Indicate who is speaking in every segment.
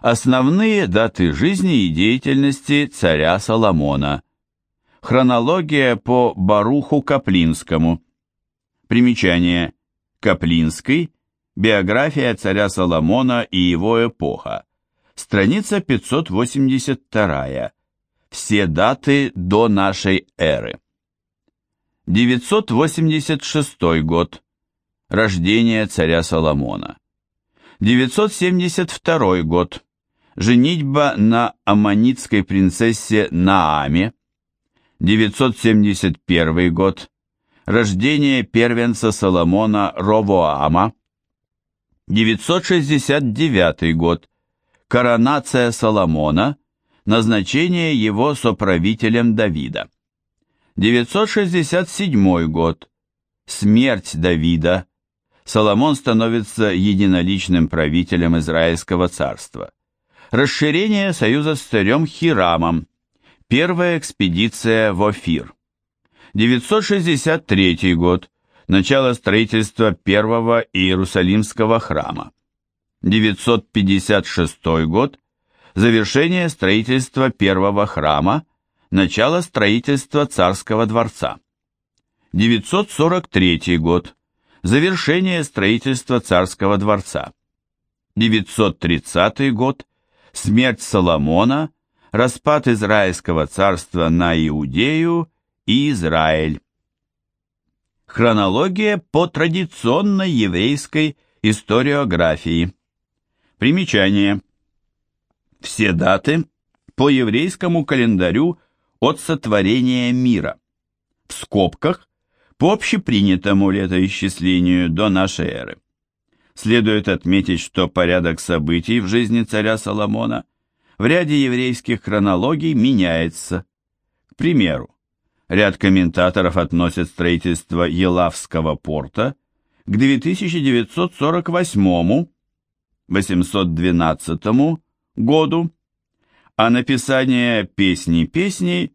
Speaker 1: Основные даты жизни и деятельности царя Соломона. Хронология по Баруху Каплинскому. Примечание. Каплинский. Биография царя Соломона и его эпоха. Страница 582. Все даты до нашей эры. 986 год. Рождение царя Соломона. 972 год. Женитьба на аммонитской принцессе Нааме. 971 год. Рождение первенца Соломона Ровоама. 969 год. Коронация Соломона. Назначение его соправителем Давида. 967 год. Смерть Давида. Соломон становится единоличным правителем Израильского царства. Расширение союза с царем Хирамом. Первая экспедиция в Офир. 963 год. Начало строительства первого Иерусалимского храма. 956 год. Завершение строительства первого храма. Начало строительства царского дворца. 943 год. Завершение строительства царского дворца. 930 год. Смерть Соломона. Распад Израильского царства на Иудею и Израиль. Хронология по традиционной еврейской историографии. Примечание. Все даты по еврейскому календарю от сотворения мира. В скобках по общепринятому летоисчислению до нашей эры. Следует отметить, что порядок событий в жизни царя Соломона в ряде еврейских хронологий меняется. К примеру, Ряд комментаторов относят строительство Елавского порта к 2948-812 году, а написание «Песни песней»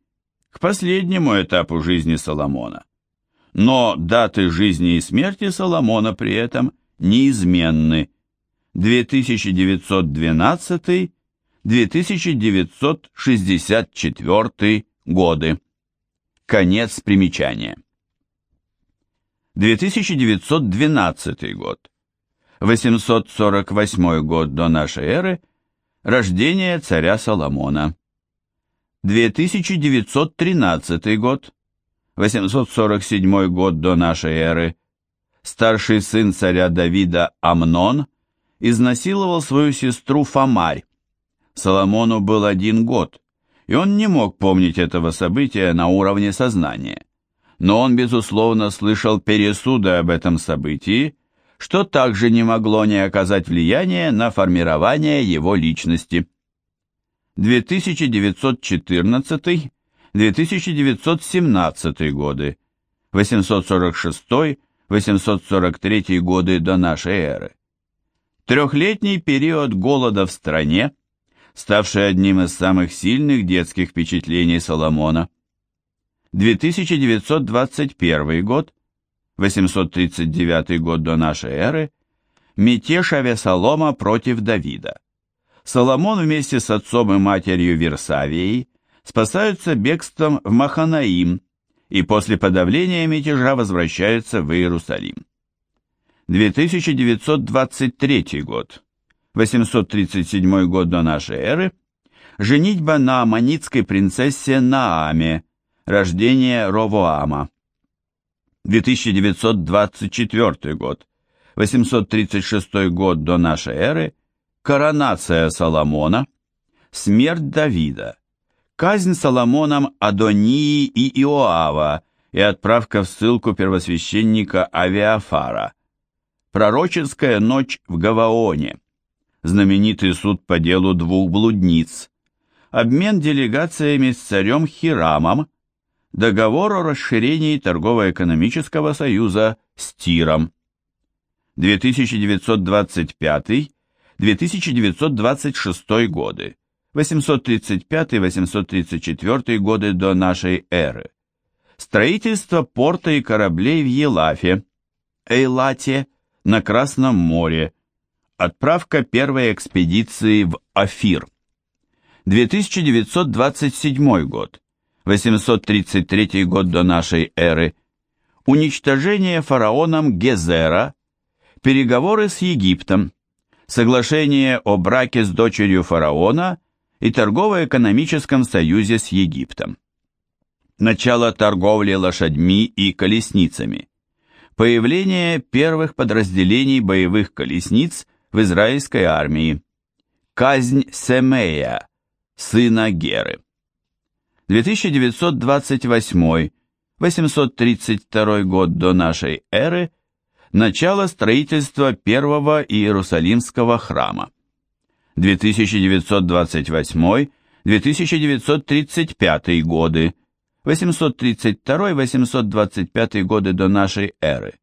Speaker 1: к последнему этапу жизни Соломона. Но даты жизни и смерти Соломона при этом неизменны. 2960-2964 годы. Конец примечания. 2912 год. 848 год до нашей эры. Рождение царя Соломона. 2913 год. 847 год до нашей эры. Старший сын царя Давида Амнон изнасиловал свою сестру Фомарь. Соломону был один год и он не мог помнить этого события на уровне сознания. Но он, безусловно, слышал пересуды об этом событии, что также не могло не оказать влияния на формирование его личности. 2914-2917 годы, 846-843 годы до нашей эры. Трехлетний период голода в стране – ставший одним из самых сильных детских впечатлений Соломона. 2921 год, 839 год до нашей эры, мятеж Авесолома против Давида. Соломон вместе с отцом и матерью Версавией спасаются бегством в Маханаим и после подавления мятежа возвращаются в Иерусалим. 2923 год. 837 год до нашей эры, женитьба на аммонитской принцессе Нааме, рождение Ровоама. 2924 год, 836 год до нашей эры, коронация Соломона, смерть Давида, казнь Соломоном Адонии и Иоава и отправка в ссылку первосвященника Авиафара, пророческая ночь в Гаваоне, знаменитый суд по делу двух блудниц, обмен делегациями с царем Хирамом, договор о расширении торгово-экономического союза с Тиром. 2925-2926 годы, 835-834 годы до нашей эры. Строительство порта и кораблей в Елафе, Эйлате, на Красном море, Отправка первой экспедиции в Афир. 2927 год. 833 год до нашей эры. Уничтожение фараоном Гезера. Переговоры с Египтом. Соглашение о браке с дочерью фараона и торгово-экономическом союзе с Египтом. Начало торговли лошадьми и колесницами. Появление первых подразделений боевых колесниц в израильской армии. Казнь Семея, сына Геры. 2928 832 год до нашей эры начало строительства первого Иерусалимского храма. 2928-2935 годы 832-825 годы до нашей эры.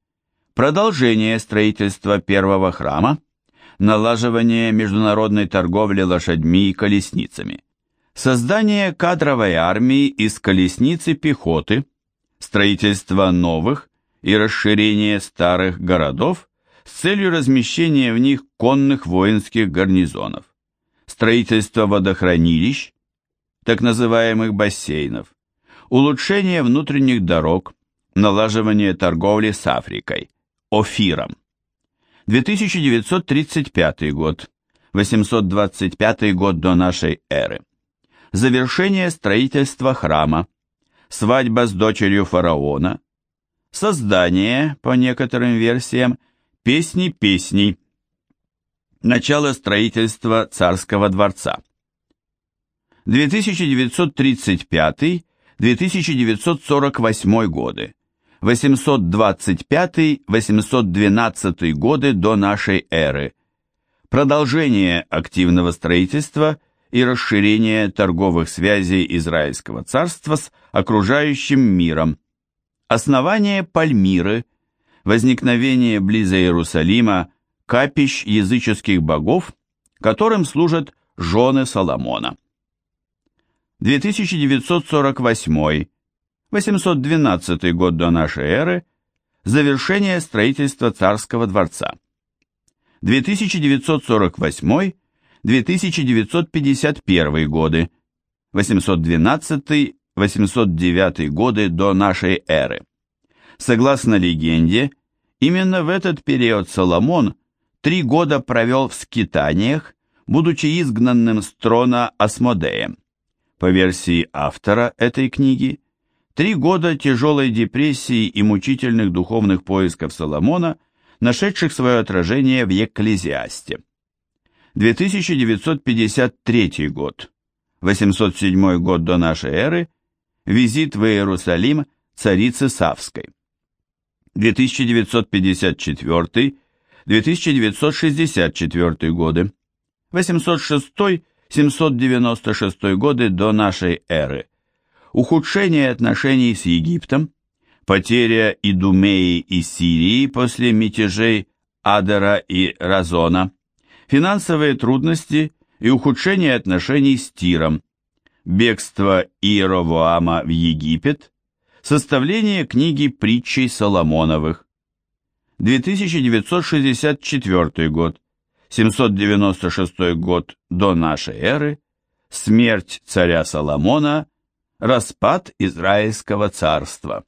Speaker 1: Продолжение строительства первого храма, налаживание международной торговли лошадьми и колесницами, создание кадровой армии из колесниц и пехоты, строительство новых и расширение старых городов с целью размещения в них конных воинских гарнизонов, строительство водохранилищ, так называемых бассейнов, улучшение внутренних дорог, налаживание торговли с Африкой, Офиром. 2935 год, 825 год до нашей эры. Завершение строительства храма, свадьба с дочерью фараона, создание, по некоторым версиям, песни песней, начало строительства царского дворца. 2935 2948 годы, 825-812 годы до нашей эры, продолжение активного строительства и расширение торговых связей Израильского царства с окружающим миром, основание Пальмиры, возникновение близ Иерусалима капищ языческих богов, которым служат жены Соломона. 2948, 812 год до нашей эры, завершение строительства царского дворца. 2948, 2951 годы, 812-809 годы до нашей эры. Согласно легенде, именно в этот период Соломон три года провел в скитаниях, будучи изгнанным с трона Асмодеем. По версии автора этой книги, три года тяжелой депрессии и мучительных духовных поисков Соломона, нашедших свое отражение в Екклезиасте. 2953 год, 807 год до нашей эры, визит в Иерусалим царицы Савской. 2954-2964 годы, 806 796 годы до нашей эры, ухудшение отношений с Египтом, потеря Идумеи и Сирии после мятежей Адара и Разона, финансовые трудности и ухудшение отношений с Тиром, бегство Иеровоама в Египет, составление книги притчей Соломоновых. 2964 год, 796 год до нашей эры, смерть царя Соломона, распад Израильского царства.